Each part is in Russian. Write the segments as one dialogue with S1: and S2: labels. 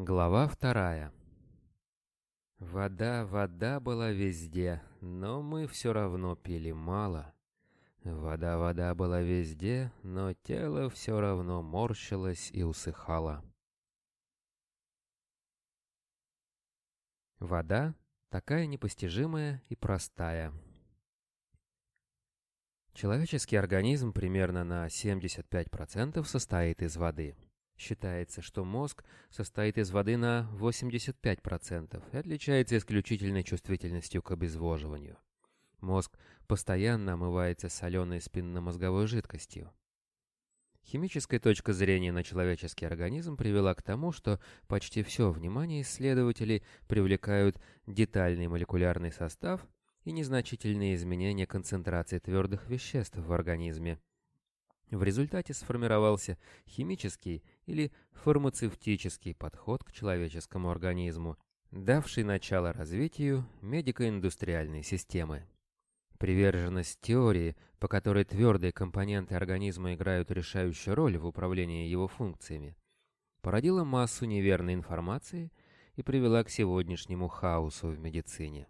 S1: Глава вторая. Вода, вода была везде, но мы все равно пили мало. Вода, вода была везде, но тело все равно морщилось и усыхало. Вода такая непостижимая и простая. Человеческий организм примерно на 75% состоит из воды. Считается, что мозг состоит из воды на 85% и отличается исключительной чувствительностью к обезвоживанию. Мозг постоянно омывается соленой спинномозговой жидкостью. Химическая точка зрения на человеческий организм привела к тому, что почти все внимание исследователей привлекают детальный молекулярный состав и незначительные изменения концентрации твердых веществ в организме. В результате сформировался химический или фармацевтический подход к человеческому организму, давший начало развитию медико-индустриальной системы. Приверженность теории, по которой твердые компоненты организма играют решающую роль в управлении его функциями, породила массу неверной информации и привела к сегодняшнему хаосу в медицине.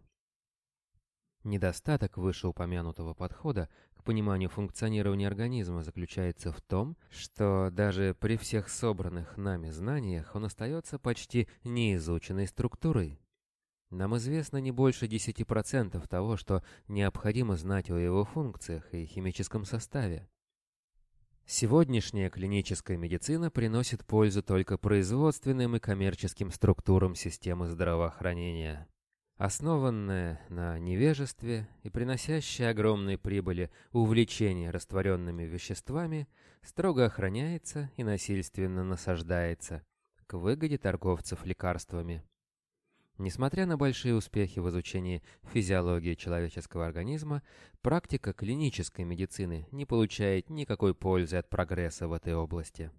S1: Недостаток вышеупомянутого подхода к пониманию функционирования организма заключается в том, что даже при всех собранных нами знаниях он остается почти неизученной структурой. Нам известно не больше 10% того, что необходимо знать о его функциях и химическом составе. Сегодняшняя клиническая медицина приносит пользу только производственным и коммерческим структурам системы здравоохранения основанное на невежестве и приносящее огромные прибыли увлечение растворенными веществами, строго охраняется и насильственно насаждается к выгоде торговцев лекарствами. Несмотря на большие успехи в изучении физиологии человеческого организма, практика клинической медицины не получает никакой пользы от прогресса в этой области.